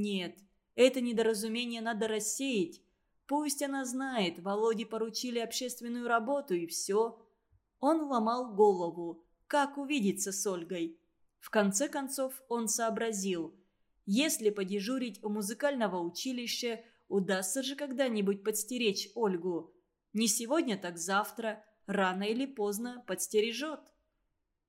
Нет, это недоразумение надо рассеять. Пусть она знает, Володе поручили общественную работу и все. Он ломал голову, как увидеться с Ольгой. В конце концов он сообразил. Если подежурить у музыкального училища, удастся же когда-нибудь подстеречь Ольгу. Не сегодня, так завтра, рано или поздно подстережет.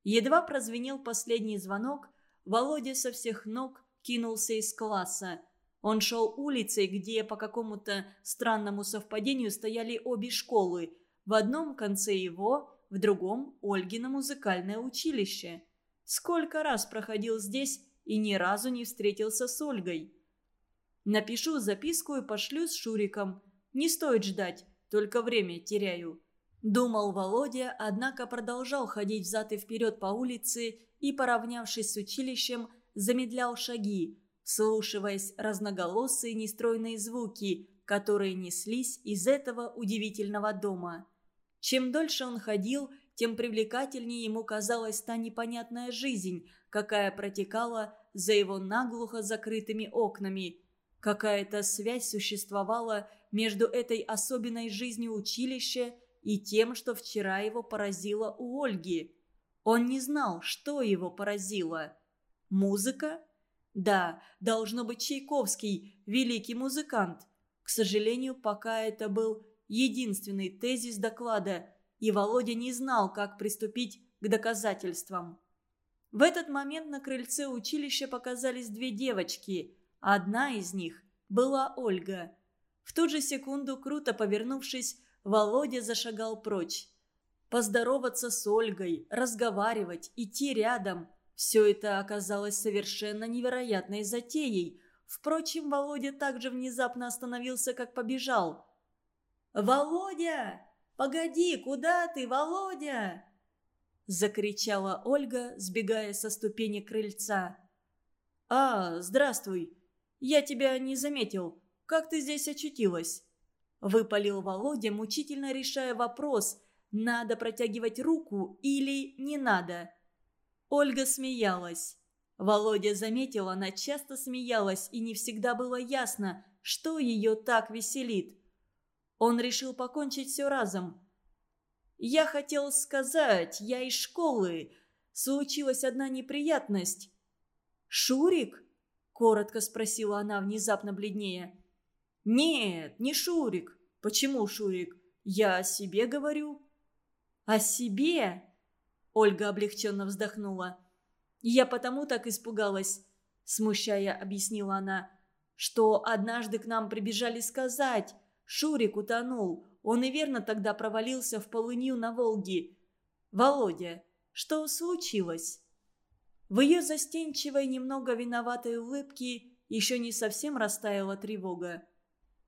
Едва прозвенел последний звонок, Володя со всех ног кинулся из класса. Он шел улицей, где по какому-то странному совпадению стояли обе школы. В одном конце его, в другом – Ольгино музыкальное училище. Сколько раз проходил здесь и ни разу не встретился с Ольгой. Напишу записку и пошлю с Шуриком. Не стоит ждать, только время теряю. Думал Володя, однако продолжал ходить взад и вперед по улице и, поравнявшись с училищем, замедлял шаги, слушаясь разноголосые нестройные звуки, которые неслись из этого удивительного дома. Чем дольше он ходил, тем привлекательнее ему казалась та непонятная жизнь, какая протекала за его наглухо закрытыми окнами. Какая-то связь существовала между этой особенной жизнью училища и тем, что вчера его поразило у Ольги. Он не знал, что его поразило. Музыка? Да, должно быть Чайковский, великий музыкант. К сожалению, пока это был единственный тезис доклада, и Володя не знал, как приступить к доказательствам. В этот момент на крыльце училища показались две девочки. Одна из них была Ольга. В ту же секунду, круто повернувшись, Володя зашагал прочь. Поздороваться с Ольгой, разговаривать, идти рядом – все это оказалось совершенно невероятной затеей. Впрочем, Володя также внезапно остановился, как побежал. «Володя! Погоди, куда ты, Володя?» Закричала Ольга, сбегая со ступени крыльца. «А, здравствуй! Я тебя не заметил. Как ты здесь очутилась?» Выпалил Володя, мучительно решая вопрос, надо протягивать руку или не надо. Ольга смеялась. Володя заметил, она часто смеялась, и не всегда было ясно, что ее так веселит. Он решил покончить все разом. «Я хотел сказать, я из школы. Случилась одна неприятность». «Шурик?» – коротко спросила она, внезапно бледнее. «Нет, не Шурик. Почему Шурик? Я о себе говорю». «О себе?» Ольга облегченно вздохнула. «Я потому так испугалась», – смущая объяснила она, – «что однажды к нам прибежали сказать, Шурик утонул, он и верно тогда провалился в полынью на Волге. Володя, что случилось?» В ее застенчивой, немного виноватой улыбке еще не совсем растаяла тревога.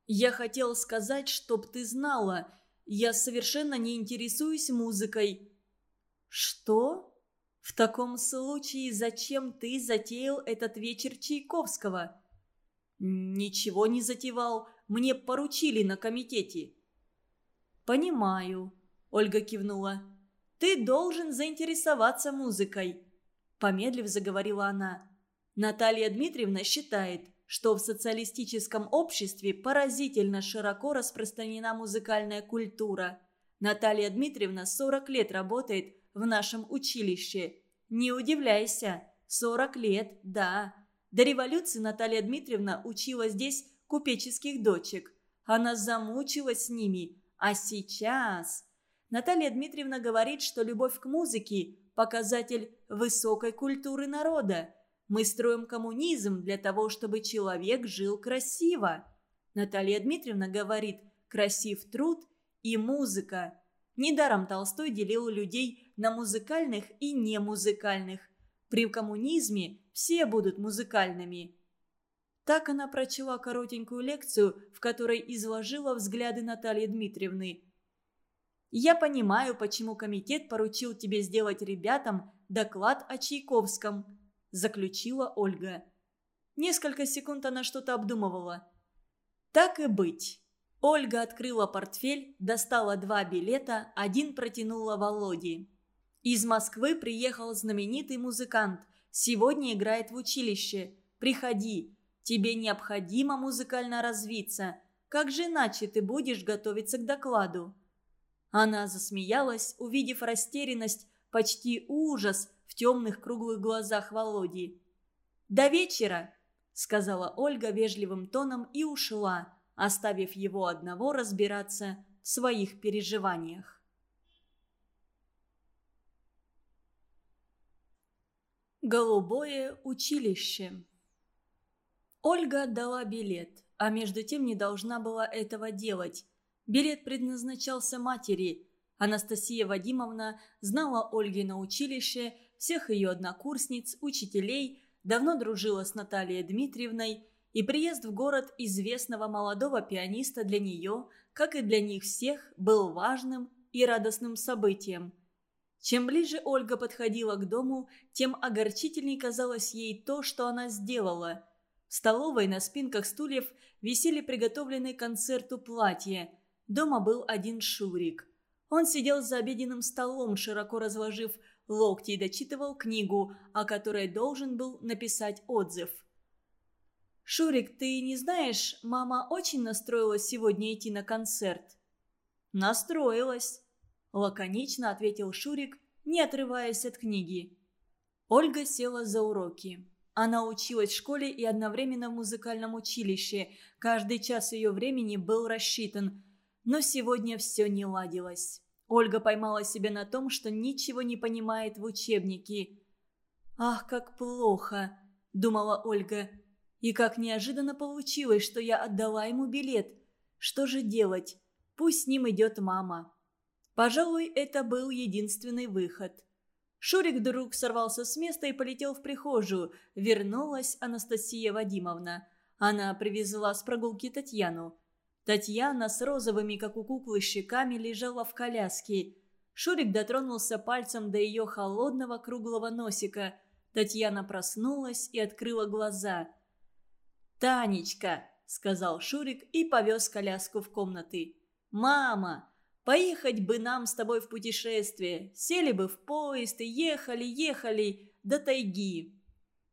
«Я хотел сказать, чтоб ты знала, я совершенно не интересуюсь музыкой», «Что? В таком случае зачем ты затеял этот вечер Чайковского?» «Ничего не затевал. Мне поручили на комитете». «Понимаю», — Ольга кивнула. «Ты должен заинтересоваться музыкой», — помедлив заговорила она. «Наталья Дмитриевна считает, что в социалистическом обществе поразительно широко распространена музыкальная культура. Наталья Дмитриевна 40 лет работает в нашем училище. Не удивляйся, 40 лет, да. До революции Наталья Дмитриевна учила здесь купеческих дочек. Она замучилась с ними. А сейчас... Наталья Дмитриевна говорит, что любовь к музыке – показатель высокой культуры народа. Мы строим коммунизм для того, чтобы человек жил красиво. Наталья Дмитриевна говорит «красив труд и музыка». Недаром Толстой делил людей на музыкальных и немузыкальных. При коммунизме все будут музыкальными. Так она прочла коротенькую лекцию, в которой изложила взгляды Натальи Дмитриевны. «Я понимаю, почему комитет поручил тебе сделать ребятам доклад о Чайковском», – заключила Ольга. Несколько секунд она что-то обдумывала. «Так и быть». Ольга открыла портфель, достала два билета, один протянула Володе. Из Москвы приехал знаменитый музыкант. Сегодня играет в училище. Приходи. Тебе необходимо музыкально развиться. Как же иначе ты будешь готовиться к докладу?» Она засмеялась, увидев растерянность, почти ужас в темных круглых глазах Володи. «До вечера!» – сказала Ольга вежливым тоном и ушла, оставив его одного разбираться в своих переживаниях. Голубое училище Ольга отдала билет, а между тем не должна была этого делать. Билет предназначался матери. Анастасия Вадимовна знала Ольги на училище, всех ее однокурсниц, учителей, давно дружила с Натальей Дмитриевной, и приезд в город известного молодого пианиста для нее, как и для них всех, был важным и радостным событием. Чем ближе Ольга подходила к дому, тем огорчительней казалось ей то, что она сделала – в столовой на спинках стульев висели приготовленные к концерту платья. Дома был один Шурик. Он сидел за обеденным столом, широко разложив локти и дочитывал книгу, о которой должен был написать отзыв. «Шурик, ты не знаешь, мама очень настроилась сегодня идти на концерт?» «Настроилась», – лаконично ответил Шурик, не отрываясь от книги. Ольга села за уроки. Она училась в школе и одновременно в музыкальном училище. Каждый час ее времени был рассчитан. Но сегодня все не ладилось. Ольга поймала себя на том, что ничего не понимает в учебнике. «Ах, как плохо!» – думала Ольга. «И как неожиданно получилось, что я отдала ему билет. Что же делать? Пусть с ним идет мама». Пожалуй, это был единственный выход – Шурик вдруг сорвался с места и полетел в прихожую. Вернулась Анастасия Вадимовна. Она привезла с прогулки Татьяну. Татьяна с розовыми, как у куклы, щеками лежала в коляске. Шурик дотронулся пальцем до ее холодного круглого носика. Татьяна проснулась и открыла глаза. «Танечка!» – сказал Шурик и повез коляску в комнаты. «Мама!» Поехать бы нам с тобой в путешествие. Сели бы в поезд и ехали, ехали до тайги».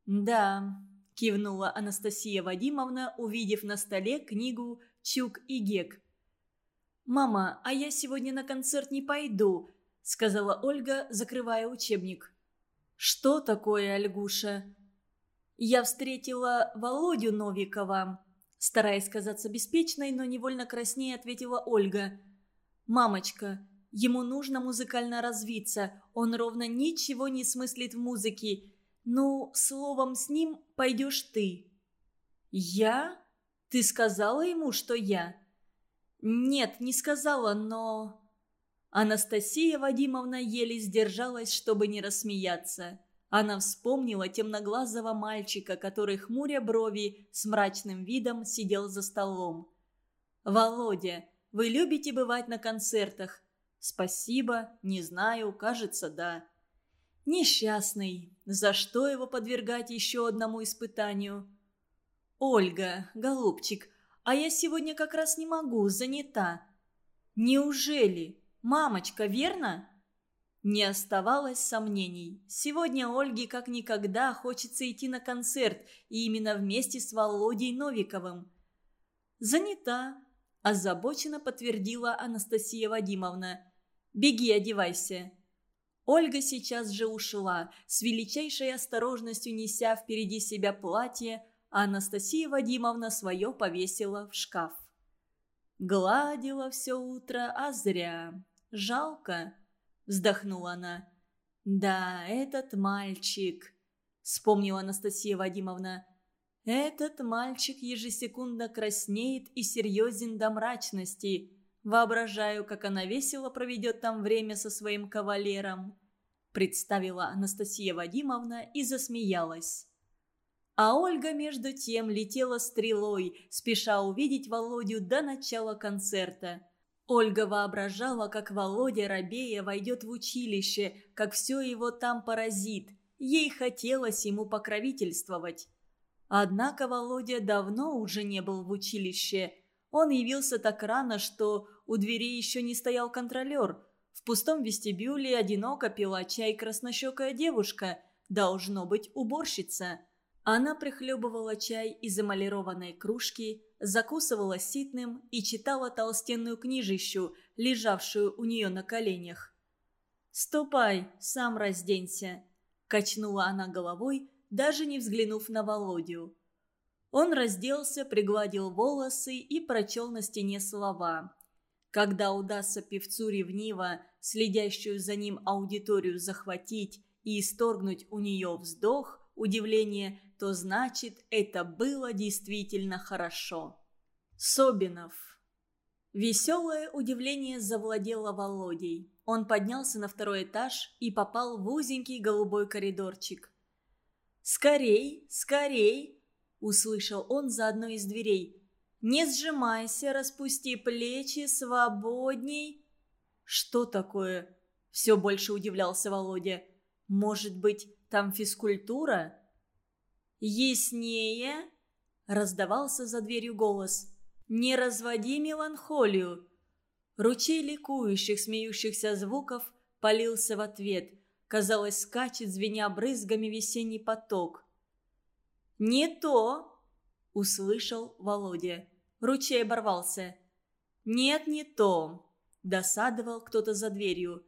«Да», – кивнула Анастасия Вадимовна, увидев на столе книгу «Чук и Гек». «Мама, а я сегодня на концерт не пойду», – сказала Ольга, закрывая учебник. «Что такое, Альгуша?» «Я встретила Володю Новикова», – стараясь казаться беспечной, но невольно краснее ответила Ольга – «Мамочка, ему нужно музыкально развиться, он ровно ничего не смыслит в музыке. Ну, словом, с ним пойдешь ты». «Я? Ты сказала ему, что я?» «Нет, не сказала, но...» Анастасия Вадимовна еле сдержалась, чтобы не рассмеяться. Она вспомнила темноглазого мальчика, который, хмуря брови, с мрачным видом сидел за столом. «Володя, вы любите бывать на концертах?» «Спасибо, не знаю, кажется, да». «Несчастный. За что его подвергать еще одному испытанию?» «Ольга, голубчик, а я сегодня как раз не могу, занята». «Неужели? Мамочка, верно?» Не оставалось сомнений. Сегодня Ольге как никогда хочется идти на концерт, и именно вместе с Володей Новиковым. «Занята», озабоченно подтвердила Анастасия Вадимовна. «Беги, одевайся». Ольга сейчас же ушла, с величайшей осторожностью неся впереди себя платье, а Анастасия Вадимовна свое повесила в шкаф. Гладила все утро, а зря. Жалко, вздохнула она. Да, этот мальчик, вспомнила Анастасия Вадимовна. Этот мальчик ежесекундно краснеет и серьезен до мрачности. Воображаю, как она весело проведет там время со своим кавалером. Представила Анастасия Вадимовна и засмеялась. А Ольга между тем летела стрелой, спеша увидеть Володю до начала концерта. Ольга воображала, как Володя Рабея войдет в училище, как все его там поразит. Ей хотелось ему покровительствовать. Однако Володя давно уже не был в училище. Он явился так рано, что у двери еще не стоял контролер. В пустом вестибюле одиноко пила чай краснощекая девушка, должно быть уборщица. Она прихлебывала чай из эмалированной кружки, закусывала ситным и читала толстенную книжищу, лежавшую у нее на коленях. «Ступай, сам разденься», – качнула она головой, даже не взглянув на Володю. Он разделся, пригладил волосы и прочел на стене слова. Когда удастся певцу ревниво, следящую за ним аудиторию захватить и исторгнуть у нее вздох, удивление, то значит, это было действительно хорошо. Собинов. Веселое удивление завладело Володей. Он поднялся на второй этаж и попал в узенький голубой коридорчик. «Скорей, скорей!» – услышал он за одной из дверей. «Не сжимайся, распусти плечи, свободней!» «Что такое?» – все больше удивлялся Володя. «Может быть, там физкультура?» «Яснее!» – раздавался за дверью голос. «Не разводи меланхолию!» Ручей ликующих, смеющихся звуков полился в ответ. Казалось, скачет, звеня брызгами весенний поток. «Не то!» – услышал Володя. Ручей оборвался. «Нет, не то!» – досадовал кто-то за дверью.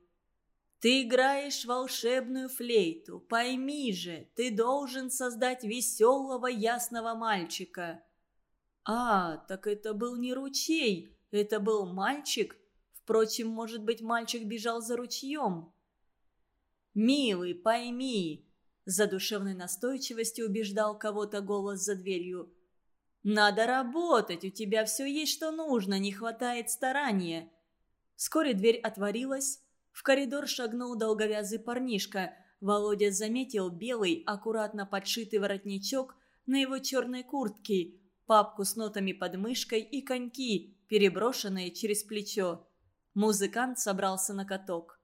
Ты играешь волшебную флейту. Пойми же, ты должен создать веселого ясного мальчика. А, так это был не ручей, это был мальчик. Впрочем, может быть, мальчик бежал за ручьем. «Милый, пойми!» За душевной настойчивостью убеждал кого-то голос за дверью. «Надо работать, у тебя все есть, что нужно, не хватает старания». Вскоре дверь отворилась, в коридор шагнул долговязый парнишка. Володя заметил белый, аккуратно подшитый воротничок на его черной куртке, папку с нотами под мышкой и коньки, переброшенные через плечо. Музыкант собрался на каток.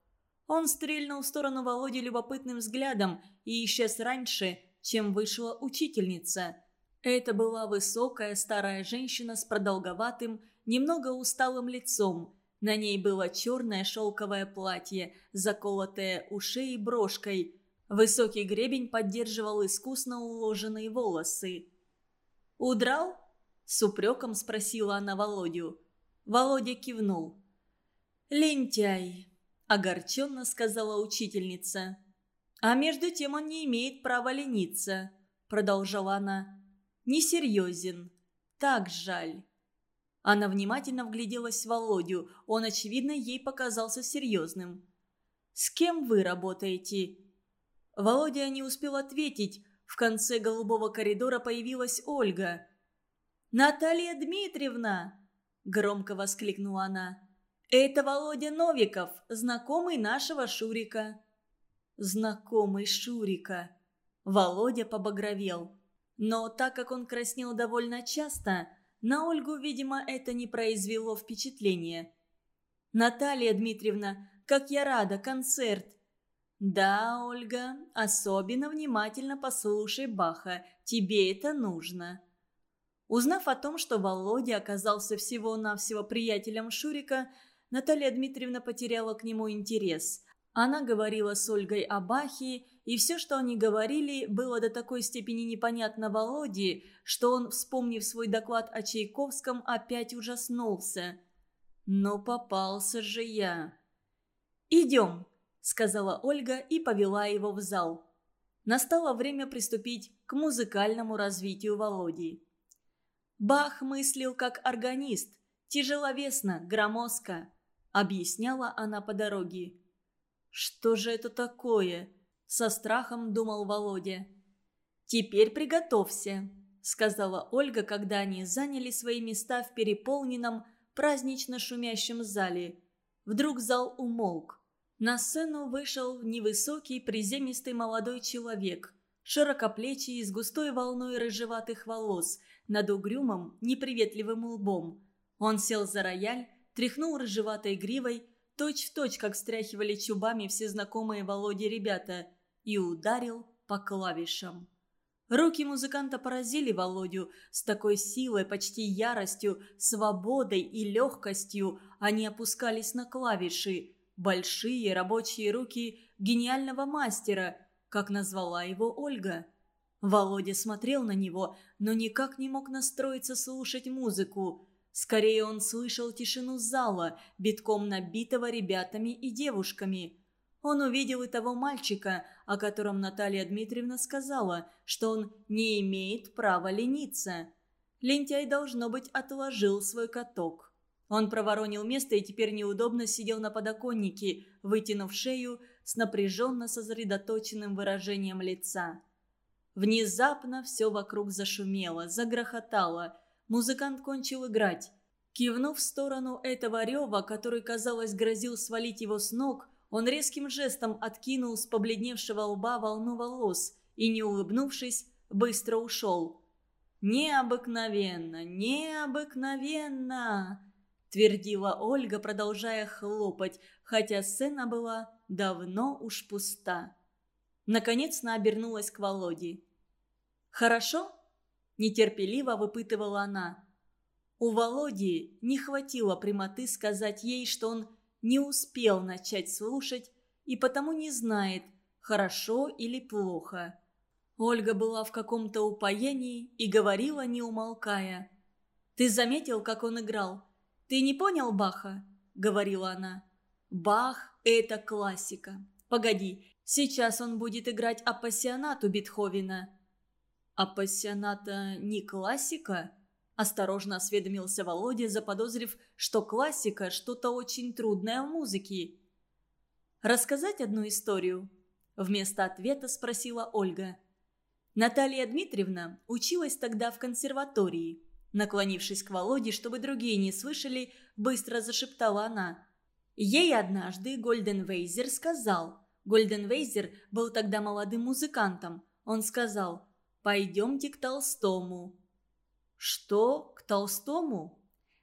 Он стрельнул в сторону Володи любопытным взглядом и исчез раньше, чем вышла учительница. Это была высокая старая женщина с продолговатым, немного усталым лицом, на ней было черное шелковое платье, заколотое ушей брошкой. Высокий гребень поддерживал искусно уложенные волосы. «Удрал?» – с упреком спросила она Володю. Володя кивнул. «Лентяй!» – огорченно сказала учительница. «А между тем он не имеет права лениться», – продолжала она. «Несерьезен. Так жаль». Она внимательно вгляделась в Володю. Он, очевидно, ей показался серьезным. «С кем вы работаете?» Володя не успел ответить. В конце голубого коридора появилась Ольга. «Наталья Дмитриевна!» – громко воскликнула она. «Это Володя Новиков, знакомый нашего Шурика». «Знакомый Шурика». Володя побагровел. Но так как он краснел довольно часто, на Ольгу, видимо, это не произвело впечатления. «Наталья Дмитриевна, как я рада, концерт!» «Да, Ольга, особенно внимательно послушай Баха, тебе это нужно». Узнав о том, что Володя оказался всего-навсего приятелем Шурика, Наталья Дмитриевна потеряла к нему интерес. Она говорила с Ольгой о Бахе и все, что они говорили, было до такой степени непонятно Володе, что он, вспомнив свой доклад о Чайковском, опять ужаснулся. «Но попался же я!» «Идем», — сказала Ольга и повела его в зал. Настало время приступить к музыкальному развитию Володи. Бах мыслил как органист, тяжеловесно, громоздко, объясняла она по дороге. «Что же это такое?» Со страхом думал Володя. «Теперь приготовься», — сказала Ольга, когда они заняли свои места в переполненном, празднично шумящем зале. Вдруг зал умолк. На сцену вышел невысокий, приземистый молодой человек, широкоплечий, с густой волной рыжеватых волос, над угрюмым, неприветливым лбом. Он сел за рояль, тряхнул рыжеватой гривой, точь-в-точь, точь, как встряхивали чубами все знакомые Володе ребята, и ударил по клавишам. Руки музыканта поразили Володю с такой силой, почти яростью, свободой и легкостью они опускались на клавиши. Большие рабочие руки гениального мастера, как назвала его Ольга. Володя смотрел на него, но никак не мог настроиться слушать музыку. Скорее он слышал тишину зала, битком набитого ребятами и девушками. Он увидел и того мальчика, о котором Наталья Дмитриевна сказала, что он не имеет права лениться. Лентяй, должно быть, отложил свой каток. Он проворонил место и теперь неудобно сидел на подоконнике, вытянув шею с напряженно сосредоточенным выражением лица. Внезапно все вокруг зашумело, загрохотало. Музыкант кончил играть. Кивнув в сторону этого рева, который, казалось, грозил свалить его с ног, он резким жестом откинул с побледневшего лба волну волос и, не улыбнувшись, быстро ушел. «Необыкновенно! Необыкновенно!» – твердила Ольга, продолжая хлопать, хотя сцена была давно уж пуста. Наконец она обернулась к Володе. «Хорошо?» – нетерпеливо выпытывала она. У Володи не хватило прямоты сказать ей, что он не успел начать слушать и потому не знает, хорошо или плохо. Ольга была в каком-то упоении и говорила, не умолкая. «Ты заметил, как он играл? Ты не понял Баха?» — говорила она. «Бах — это классика. Погоди, сейчас он будет играть апассионату Бетховена». «Апассионата не классика?» Осторожно осведомился Володя, заподозрив, что классика – что-то очень трудное в музыке. «Рассказать одну историю?» Вместо ответа спросила Ольга. Наталья Дмитриевна училась тогда в консерватории. Наклонившись к Володе, чтобы другие не слышали, быстро зашептала она. Ей однажды Гольденвейзер сказал. Гольденвейзер был тогда молодым музыкантом. Он сказал «Пойдемте к Толстому». «Что, к Толстому?»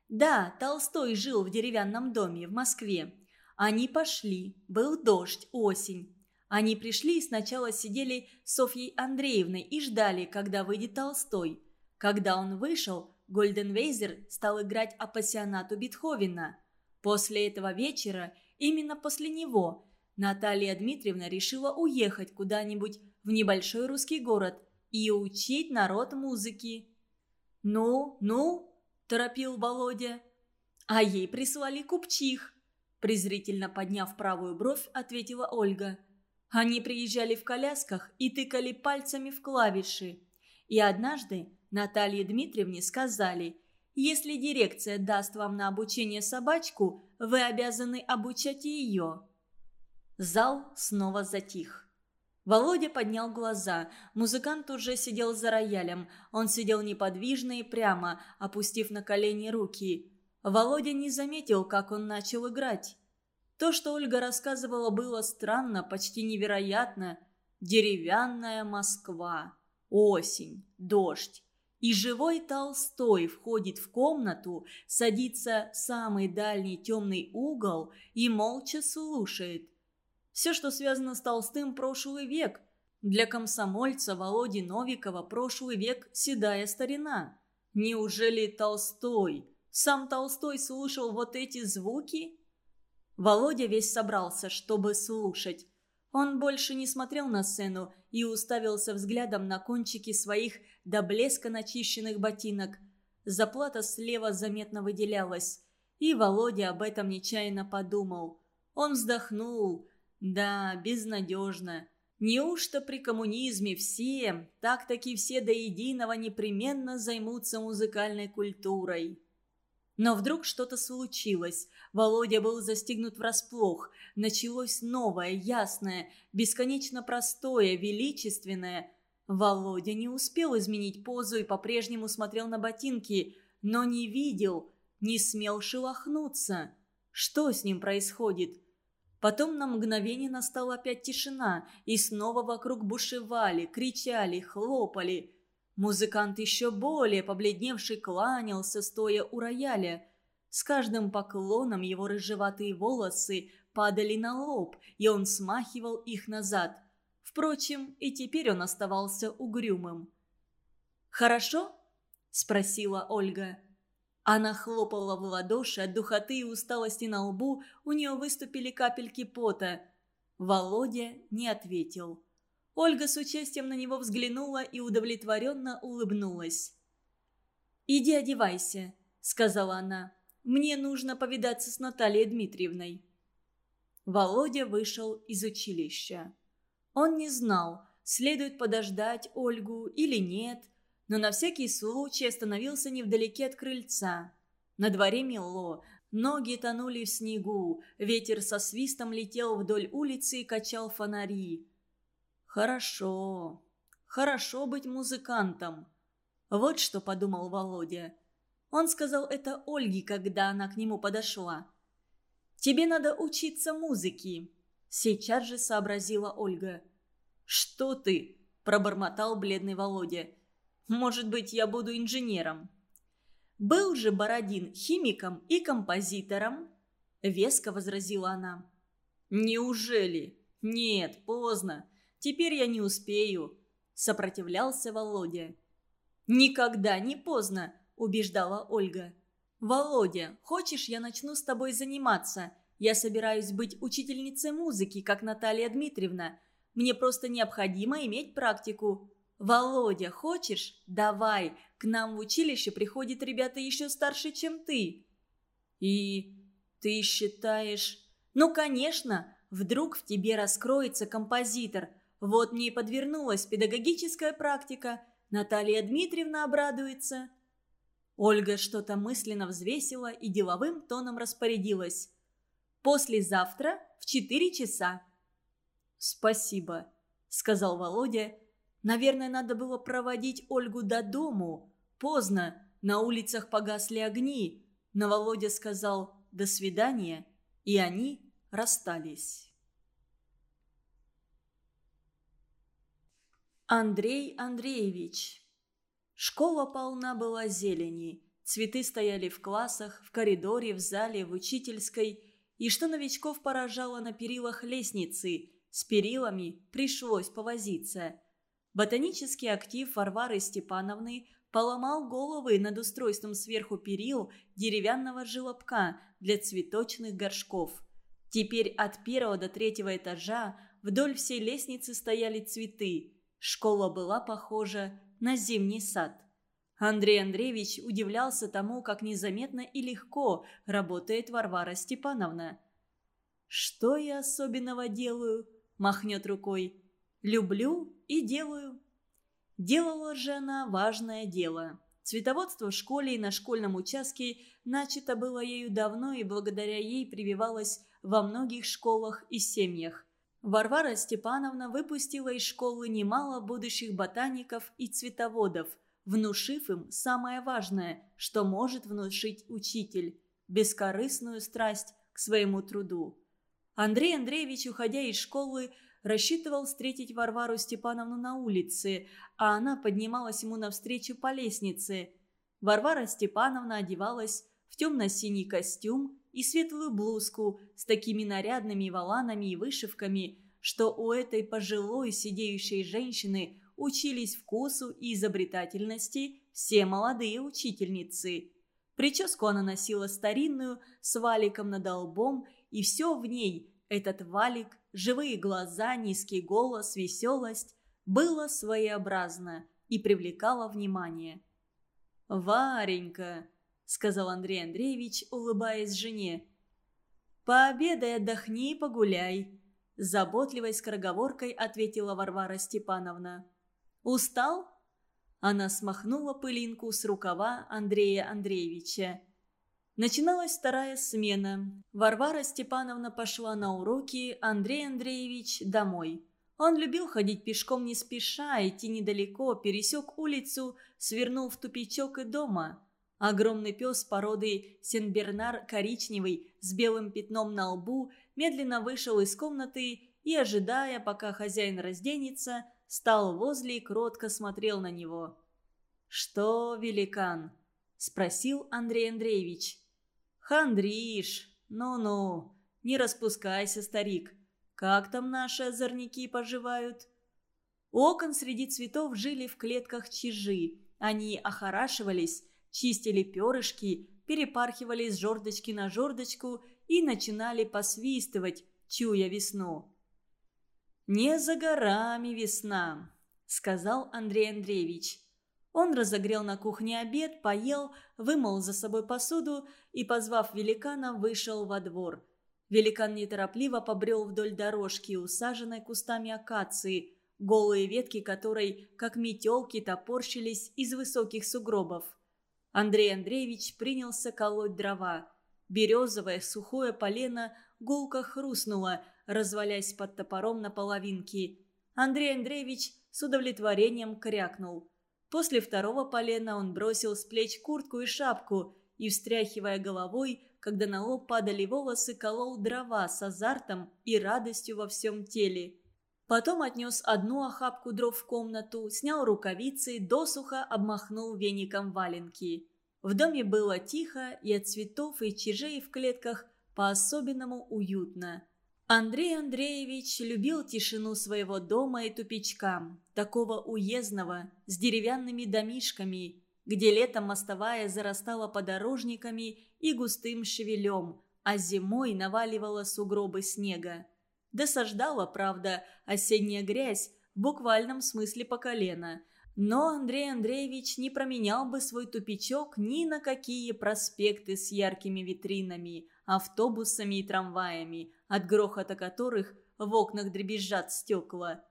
«Да, Толстой жил в деревянном доме в Москве. Они пошли. Был дождь, осень. Они пришли и сначала сидели с Софьей Андреевной и ждали, когда выйдет Толстой. Когда он вышел, Гольденвейзер стал играть апассионату Бетховена. После этого вечера, именно после него, Наталья Дмитриевна решила уехать куда-нибудь в небольшой русский город и учить народ музыки. «Ну, ну?» – торопил Володя. «А ей прислали купчих», – презрительно подняв правую бровь, ответила Ольга. Они приезжали в колясках и тыкали пальцами в клавиши. И однажды Наталье Дмитриевне сказали, «Если дирекция даст вам на обучение собачку, вы обязаны обучать ее». Зал снова затих. Володя поднял глаза. Музыкант уже сидел за роялем. Он сидел неподвижно и прямо, опустив на колени руки. Володя не заметил, как он начал играть. То, что Ольга рассказывала, было странно, почти невероятно. Деревянная Москва. Осень. Дождь. И живой Толстой входит в комнату, садится в самый дальний темный угол и молча слушает. Все, что связано с Толстым, прошлый век. Для комсомольца Володи Новикова прошлый век – седая старина. Неужели Толстой, сам Толстой слушал вот эти звуки? Володя весь собрался, чтобы слушать. Он больше не смотрел на сцену и уставился взглядом на кончики своих до блеска начищенных ботинок. Заплата слева заметно выделялась. И Володя об этом нечаянно подумал. Он вздохнул – да, безнадежно. Неужто при коммунизме все, так-таки все до единого непременно займутся музыкальной культурой? Но вдруг что-то случилось. Володя был застигнут врасплох. Началось новое, ясное, бесконечно простое, величественное. Володя не успел изменить позу и по-прежнему смотрел на ботинки, но не видел, не смел шелохнуться. Что с ним происходит? Потом на мгновение настала опять тишина, и снова вокруг бушевали, кричали, хлопали. Музыкант еще более побледневший кланялся, стоя у рояля. С каждым поклоном его рыжеватые волосы падали на лоб, и он смахивал их назад. Впрочем, и теперь он оставался угрюмым. «Хорошо?» – спросила Ольга. Она хлопала в ладоши от духоты и усталости на лбу, у нее выступили капельки пота. Володя не ответил. Ольга с участием на него взглянула и удовлетворенно улыбнулась. «Иди одевайся», — сказала она. «Мне нужно повидаться с Натальей Дмитриевной». Володя вышел из училища. Он не знал, следует подождать Ольгу или нет, но на всякий случай остановился невдалеке от крыльца. На дворе мело, ноги тонули в снегу, ветер со свистом летел вдоль улицы и качал фонари. «Хорошо, хорошо быть музыкантом», вот что подумал Володя. Он сказал это Ольге, когда она к нему подошла. «Тебе надо учиться музыке», – сейчас же сообразила Ольга. «Что ты?» – пробормотал бледный Володя. «Может быть, я буду инженером». «Был же Бородин химиком и композитором?» – веско возразила она. «Неужели? Нет, поздно. Теперь я не успею», – сопротивлялся Володя. «Никогда не поздно», – убеждала Ольга. «Володя, хочешь, я начну с тобой заниматься? Я собираюсь быть учительницей музыки, как Наталья Дмитриевна. Мне просто необходимо иметь практику. Володя, хочешь? Давай, к нам в училище приходят ребята еще старше, чем ты». «И ты считаешь...» «Ну, конечно, вдруг в тебе раскроется композитор. Вот мне и подвернулась педагогическая практика». Наталья Дмитриевна обрадуется». Ольга что-то мысленно взвесила и деловым тоном распорядилась. «Послезавтра в четыре часа». «Спасибо», — сказал Володя. «Наверное, надо было проводить Ольгу до дому. Поздно, на улицах погасли огни». Но Володя сказал «до свидания», и они расстались. Андрей Андреевич. Школа полна была зелени. Цветы стояли в классах, в коридоре, в зале, в учительской. И что новичков поражало на перилах лестницы, с перилами пришлось повозиться. Ботанический актив Варвары Степановны поломал головы над устройством сверху перил деревянного желобка для цветочных горшков. Теперь от первого до третьего этажа вдоль всей лестницы стояли цветы – Школа была похожа на зимний сад. Андрей Андреевич удивлялся тому, как незаметно и легко работает Варвара Степановна. «Что я особенного делаю?» – махнет рукой. «Люблю и делаю». Делала же она важное дело. Цветоводство в школе и на школьном участке начато было ею давно и благодаря ей прививалось во многих школах и семьях. Варвара Степановна выпустила из школы немало будущих ботаников и цветоводов, внушив им самое важное, что может внушить учитель – бескорыстную страсть к своему труду. Андрей Андреевич, уходя из школы, рассчитывал встретить Варвару Степановну на улице, а она поднималась ему навстречу по лестнице. Варвара Степановна одевалась в темно-синий костюм и светлую блузку с такими нарядными воланами и вышивками, что у этой пожилой сидеющей женщины учились вкусу и изобретательности все молодые учительницы. Прическу она носила старинную, с валиком над лбом, и все в ней, этот валик, живые глаза, низкий голос, веселость, было своеобразно и привлекало внимание. «Варенька», — сказал Андрей Андреевич, улыбаясь жене. «Пообедай, отдохни и погуляй», — заботливой скороговоркой ответила Варвара Степановна. «Устал?» Она смахнула пылинку с рукава Андрея Андреевича. Начиналась вторая смена. Варвара Степановна пошла на уроки, Андрей Андреевич – домой. Он любил ходить пешком не спеша, идти недалеко, пересек улицу, свернул в тупичок и дома. Огромный пес породы Сенбернар коричневый с белым пятном на лбу медленно вышел из комнаты и, ожидая, пока хозяин разденется, стал возле и кротко смотрел на него. «Что, великан?» – спросил Андрей Андреевич. «Хандришь! Ну-ну, не распускайся, старик. Как там наши озорники поживают?» Окон среди цветов жили в клетках чижи. Они охорашивались, чистили перышки, перепархивали с жердочки на жердочку и начинали посвистывать, чуя весну. «Не за горами весна», — сказал Андрей Андреевич. Он разогрел на кухне обед, поел, вымыл за собой посуду и, позвав великана, вышел во двор. Великан неторопливо побрел вдоль дорожки, усаженной кустами акации, голые ветки которой, как метелки, топорщились из высоких сугробов. Андрей Андреевич принялся колоть дрова. Березовое сухое полено гулко хрустнуло, развалясь под топором на половинки. Андрей Андреевич с удовлетворением крякнул. После второго полена он бросил с плеч куртку и шапку и, встряхивая головой, когда на лоб падали волосы, колол дрова с азартом и радостью во всем теле. Потом отнес одну охапку дров в комнату, снял рукавицы, досуха обмахнул веником валенки. В доме было тихо, и от цветов и чижей в клетках по-особенному уютно. Андрей Андреевич любил тишину своего дома и тупичка, такого уездного, с деревянными домишками, где летом мостовая зарастала подорожниками и густым шевелем, а зимой наваливала сугробы снега. Досаждала, правда, осенняя грязь в буквальном смысле по колено. Но Андрей Андреевич не променял бы свой тупичок ни на какие проспекты с яркими витринами, автобусами и трамваями, от грохота которых в окнах дребезжат стекла.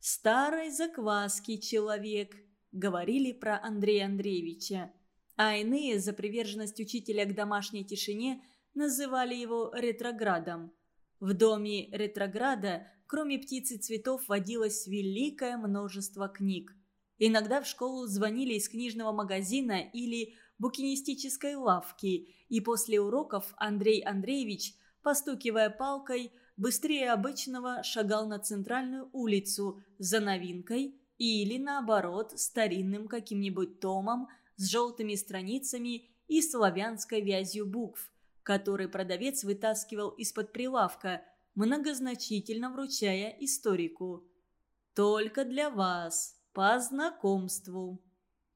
«Старой закваски человек», — говорили про Андрея Андреевича. А иные за приверженность учителя к домашней тишине называли его ретроградом. В доме ретрограда, кроме птиц и цветов, водилось великое множество книг. Иногда в школу звонили из книжного магазина или букинистической лавки, и после уроков Андрей Андреевич, постукивая палкой, быстрее обычного шагал на центральную улицу за новинкой или, наоборот, старинным каким-нибудь томом с желтыми страницами и славянской вязью букв, который продавец вытаскивал из-под прилавка, многозначительно вручая историку. «Только для вас, по знакомству».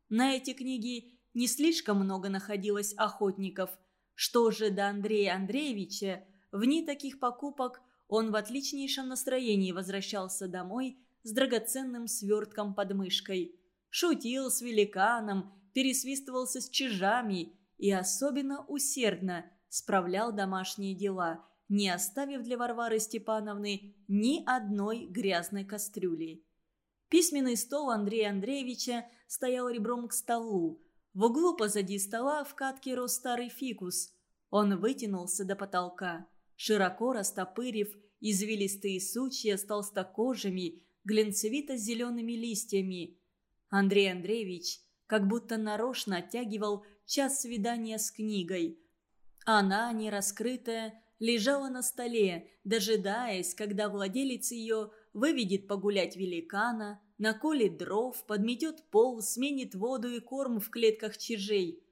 На эти книги не слишком много находилось охотников. Что же до Андрея Андреевича, вне таких покупок он в отличнейшем настроении возвращался домой с драгоценным свертком под мышкой. Шутил с великаном, пересвистывался с чижами и особенно усердно справлял домашние дела, не оставив для Варвары Степановны ни одной грязной кастрюли. Письменный стол Андрея Андреевича стоял ребром к столу. В углу позади стола в катке рос старый фикус. Он вытянулся до потолка, широко растопырив извилистые сучья с толстокожими, глинцевито-зелеными листьями. Андрей Андреевич как будто нарочно оттягивал час свидания с книгой. Она, не раскрытая, лежала на столе, дожидаясь, когда владелец ее выведет погулять великана, наколет дров, подметет пол, сменит воду и корм в клетках чижей.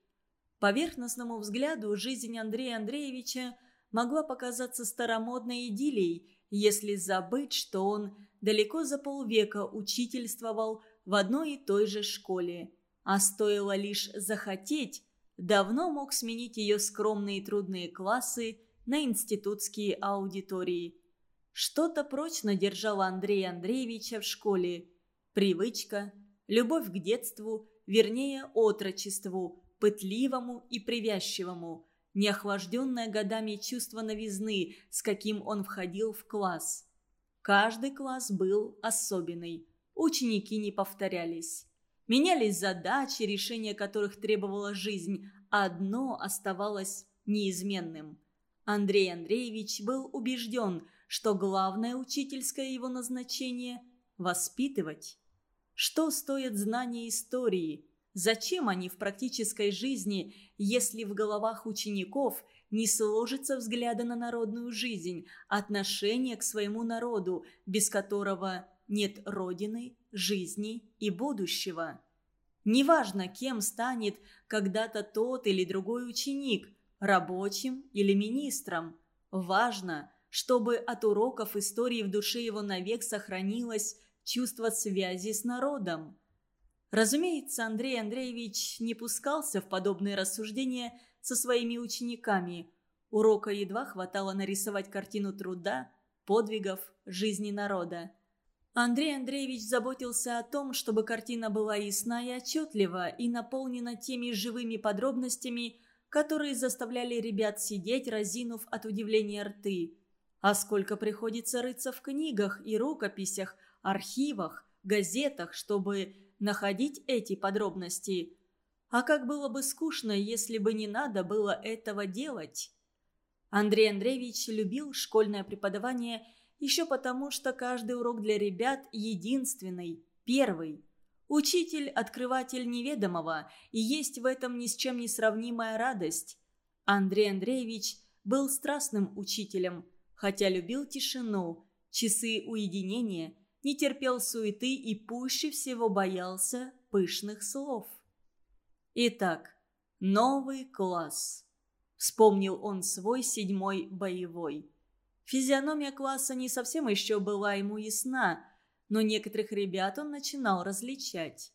Поверхностному взгляду жизнь Андрея Андреевича могла показаться старомодной идиллией, если забыть, что он далеко за полвека учительствовал в одной и той же школе – а стоило лишь захотеть, давно мог сменить ее скромные трудные классы на институтские аудитории. Что-то прочно держало Андрея Андреевича в школе. Привычка, любовь к детству, вернее, отрочеству, пытливому и привязчивому, неохлажденное годами чувство новизны, с каким он входил в класс. Каждый класс был особенный, ученики не повторялись. Менялись задачи, решение которых требовала жизнь, одно оставалось неизменным. Андрей Андреевич был убежден, что главное учительское его назначение – воспитывать. Что стоят знания истории? Зачем они в практической жизни, если в головах учеников не сложится взгляда на народную жизнь, отношение к своему народу, без которого нет родины, жизни и будущего. Неважно, кем станет когда-то тот или другой ученик, рабочим или министром. Важно, чтобы от уроков истории в душе его навек сохранилось чувство связи с народом. Разумеется, Андрей Андреевич не пускался в подобные рассуждения со своими учениками. Урока едва хватало нарисовать картину труда, подвигов, жизни народа. Андрей Андреевич заботился о том, чтобы картина была ясна и отчетлива и наполнена теми живыми подробностями, которые заставляли ребят сидеть, разинув от удивления рты. А сколько приходится рыться в книгах и рукописях, архивах, газетах, чтобы находить эти подробности. А как было бы скучно, если бы не надо было этого делать. Андрей Андреевич любил школьное преподавание еще потому, что каждый урок для ребят единственный, первый. Учитель – открыватель неведомого, и есть в этом ни с чем не сравнимая радость. Андрей Андреевич был страстным учителем, хотя любил тишину, часы уединения, не терпел суеты и пуще всего боялся пышных слов. Итак, новый класс. Вспомнил он свой седьмой боевой. Физиономия класса не совсем еще была ему ясна, но некоторых ребят он начинал различать.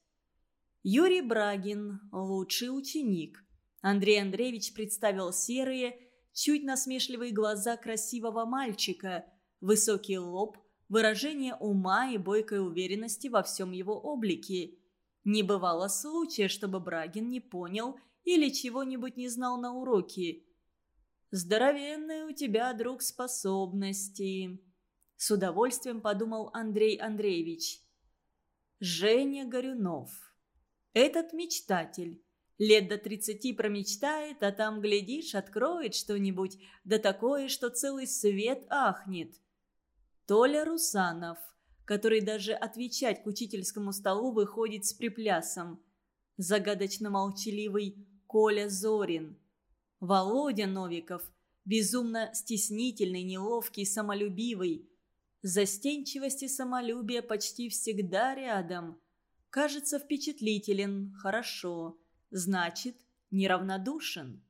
Юрий Брагин – лучший ученик. Андрей Андреевич представил серые, чуть насмешливые глаза красивого мальчика, высокий лоб, выражение ума и бойкой уверенности во всем его облике. Не бывало случая, чтобы Брагин не понял – или чего-нибудь не знал на уроке. «Здоровенные у тебя, друг, способности», — с удовольствием подумал Андрей Андреевич. Женя Горюнов. Этот мечтатель. Лет до тридцати промечтает, а там, глядишь, откроет что-нибудь, да такое, что целый свет ахнет. Толя Русанов, который даже отвечать к учительскому столу выходит с приплясом. Загадочно молчаливый Коля Зорин. Володя Новиков, безумно стеснительный, неловкий, самолюбивый. Застенчивость и самолюбие почти всегда рядом. Кажется впечатлителен, хорошо. Значит, неравнодушен.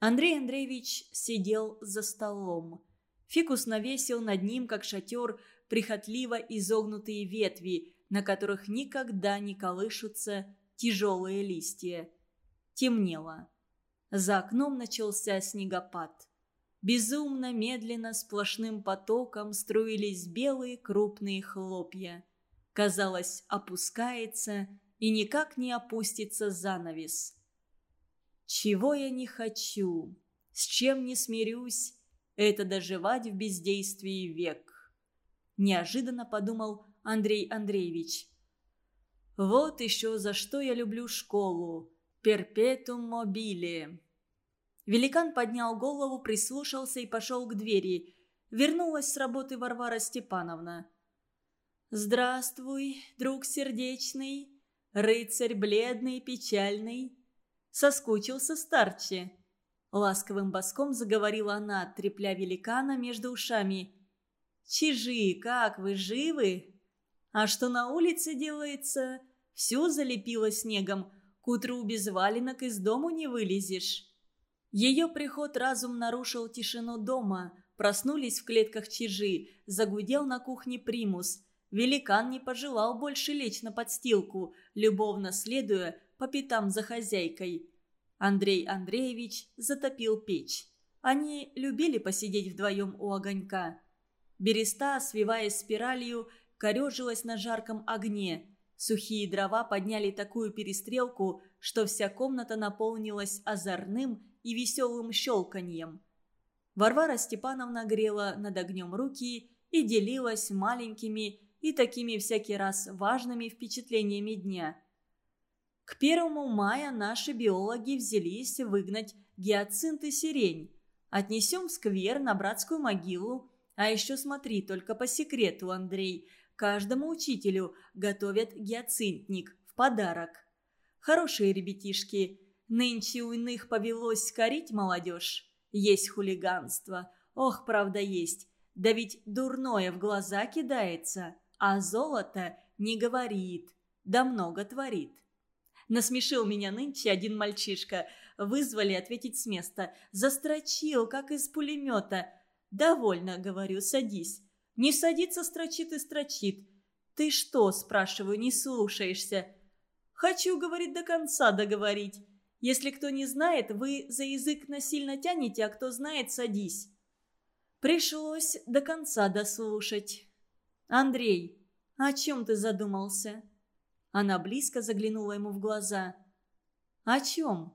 Андрей Андреевич сидел за столом. Фикус навесил над ним, как шатер, прихотливо изогнутые ветви, на которых никогда не колышутся тяжелые листья. Темнело. За окном начался снегопад. Безумно медленно сплошным потоком струились белые крупные хлопья. Казалось, опускается и никак не опустится занавес. Чего я не хочу, с чем не смирюсь, это доживать в бездействии век. Неожиданно подумал Андрей Андреевич. Вот еще за что я люблю школу. Перпетум мобили. Великан поднял голову, прислушался и пошел к двери. Вернулась с работы Варвара Степановна. «Здравствуй, друг сердечный, рыцарь бледный, печальный. Соскучился старче». Ласковым боском заговорила она, трепля великана между ушами. «Чижи, как вы, живы? А что на улице делается? Все залепило снегом, к утру без валенок из дому не вылезешь. Ее приход разум нарушил тишину дома. Проснулись в клетках чижи, загудел на кухне примус. Великан не пожелал больше лечь на подстилку, любовно следуя по пятам за хозяйкой. Андрей Андреевич затопил печь. Они любили посидеть вдвоем у огонька. Береста, свиваясь спиралью, корежилась на жарком огне – Сухие дрова подняли такую перестрелку, что вся комната наполнилась озорным и веселым щелканьем. Варвара Степановна грела над огнем руки и делилась маленькими и такими всякий раз важными впечатлениями дня. К первому мая наши биологи взялись выгнать гиацинт и сирень. Отнесем в сквер на братскую могилу. А еще смотри, только по секрету, Андрей – Каждому учителю готовят гиацинтник в подарок. Хорошие ребятишки. Нынче у иных повелось корить молодежь. Есть хулиганство. Ох, правда есть. Да ведь дурное в глаза кидается, а золото не говорит, да много творит. Насмешил меня нынче один мальчишка. Вызвали ответить с места. Застрочил, как из пулемета. «Довольно», — говорю, — «садись». Не садится, строчит и строчит. «Ты что?» – спрашиваю, не слушаешься. «Хочу, – говорит, – до конца договорить. Если кто не знает, вы за язык насильно тянете, а кто знает – садись». Пришлось до конца дослушать. «Андрей, о чем ты задумался?» Она близко заглянула ему в глаза. «О чем?»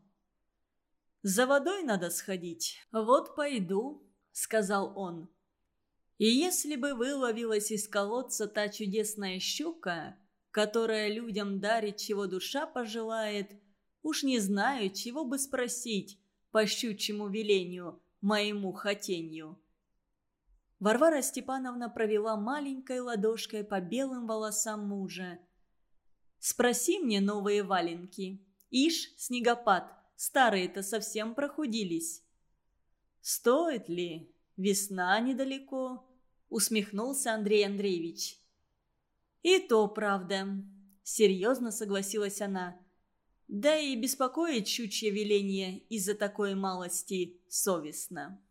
«За водой надо сходить. Вот пойду», — сказал он. «И если бы выловилась из колодца та чудесная щука, которая людям дарит, чего душа пожелает, уж не знаю, чего бы спросить по щучьему велению, моему хотенью». Варвара Степановна провела маленькой ладошкой по белым волосам мужа. «Спроси мне новые валенки. Ишь, снегопад, старые-то совсем прохудились». «Стоит ли? Весна недалеко», — усмехнулся Андрей Андреевич. «И то правда», — серьезно согласилась она. «Да и беспокоить щучье веление из-за такой малости совестно».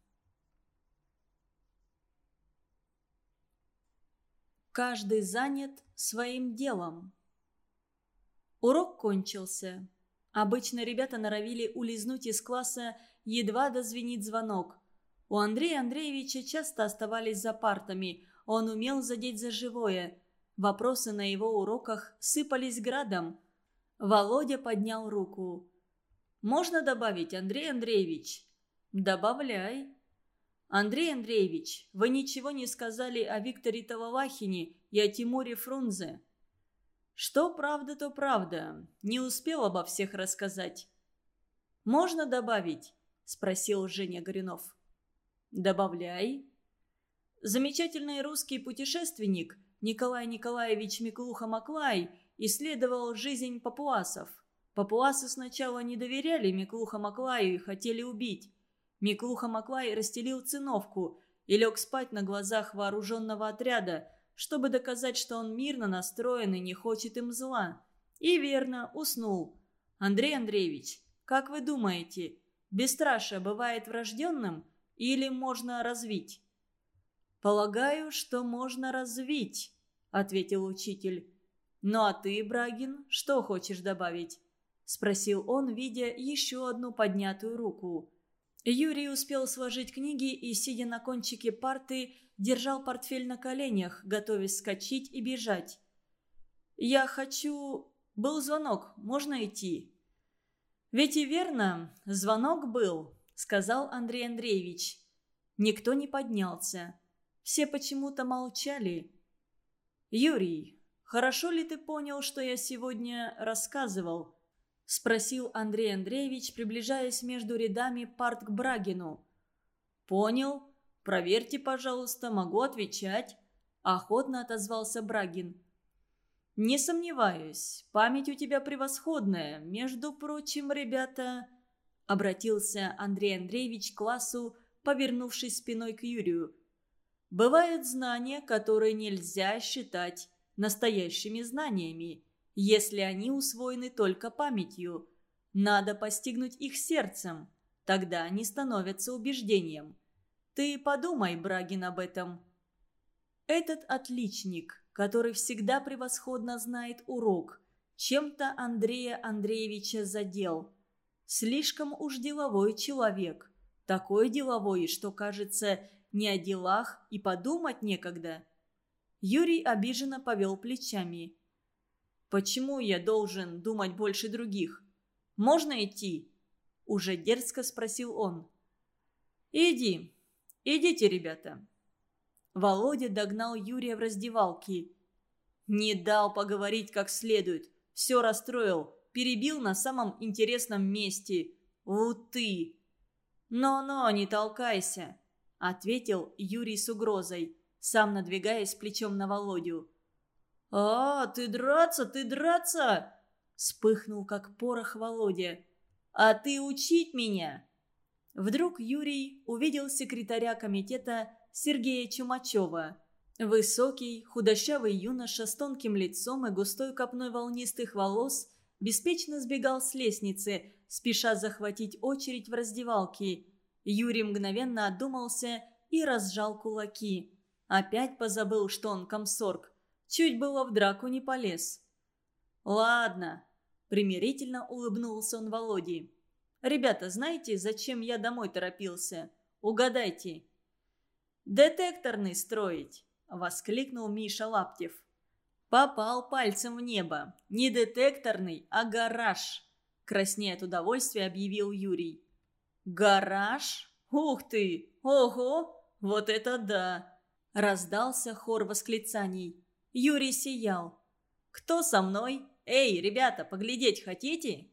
Каждый занят своим делом. Урок кончился. Обычно ребята норовили улизнуть из класса, едва дозвенит звонок. У Андрея Андреевича часто оставались за партами, он умел задеть за живое. Вопросы на его уроках сыпались градом. Володя поднял руку. «Можно добавить, Андрей Андреевич?» «Добавляй», «Андрей Андреевич, вы ничего не сказали о Викторе Талалахине и о Тимуре Фрунзе». «Что правда, то правда. Не успел обо всех рассказать». «Можно добавить?» – спросил Женя Горюнов. «Добавляй». Замечательный русский путешественник Николай Николаевич Миклуха-Маклай исследовал жизнь папуасов. Папуасы сначала не доверяли Миклуха-Маклаю и хотели убить. Миклуха Маклай расстелил циновку и лег спать на глазах вооруженного отряда, чтобы доказать, что он мирно настроен и не хочет им зла. И верно, уснул. Андрей Андреевич, как вы думаете, бесстрашие бывает врожденным или можно развить? «Полагаю, что можно развить», — ответил учитель. «Ну а ты, Брагин, что хочешь добавить?» — спросил он, видя еще одну поднятую руку. Юрий успел сложить книги и, сидя на кончике парты, держал портфель на коленях, готовясь скачить и бежать. «Я хочу... Был звонок, можно идти?» «Ведь и верно, звонок был», — сказал Андрей Андреевич. Никто не поднялся. Все почему-то молчали. «Юрий, хорошо ли ты понял, что я сегодня рассказывал?» – спросил Андрей Андреевич, приближаясь между рядами парт к Брагину. «Понял. Проверьте, пожалуйста, могу отвечать», – охотно отозвался Брагин. «Не сомневаюсь, память у тебя превосходная. Между прочим, ребята...» – обратился Андрей Андреевич к классу, повернувшись спиной к Юрию. «Бывают знания, которые нельзя считать настоящими знаниями если они усвоены только памятью. Надо постигнуть их сердцем, тогда они становятся убеждением. Ты подумай, Брагин, об этом. Этот отличник, который всегда превосходно знает урок, чем-то Андрея Андреевича задел. Слишком уж деловой человек. Такой деловой, что, кажется, не о делах и подумать некогда. Юрий обиженно повел плечами. Почему я должен думать больше других? Можно идти?» Уже дерзко спросил он. «Иди. Идите, ребята». Володя догнал Юрия в раздевалке. Не дал поговорить как следует. Все расстроил. Перебил на самом интересном месте. У ты. «Но-но, не толкайся», — ответил Юрий с угрозой, сам надвигаясь плечом на Володю. «А, ты драться, ты драться!» Вспыхнул, как порох Володя. «А ты учить меня!» Вдруг Юрий увидел секретаря комитета Сергея Чумачева. Высокий, худощавый юноша с тонким лицом и густой копной волнистых волос беспечно сбегал с лестницы, спеша захватить очередь в раздевалке. Юрий мгновенно одумался и разжал кулаки. Опять позабыл, что он комсорг. Чуть было в драку не полез. «Ладно», — примирительно улыбнулся он Володе. «Ребята, знаете, зачем я домой торопился? Угадайте». «Детекторный строить!» – воскликнул Миша Лаптев. Попал пальцем в небо. Не детекторный, а гараж. Краснея от удовольствия объявил Юрий. Гараж? Ух ты! Ого! Вот это да! Раздался хор восклицаний. Юрий сиял. «Кто со мной? Эй, ребята, поглядеть хотите?»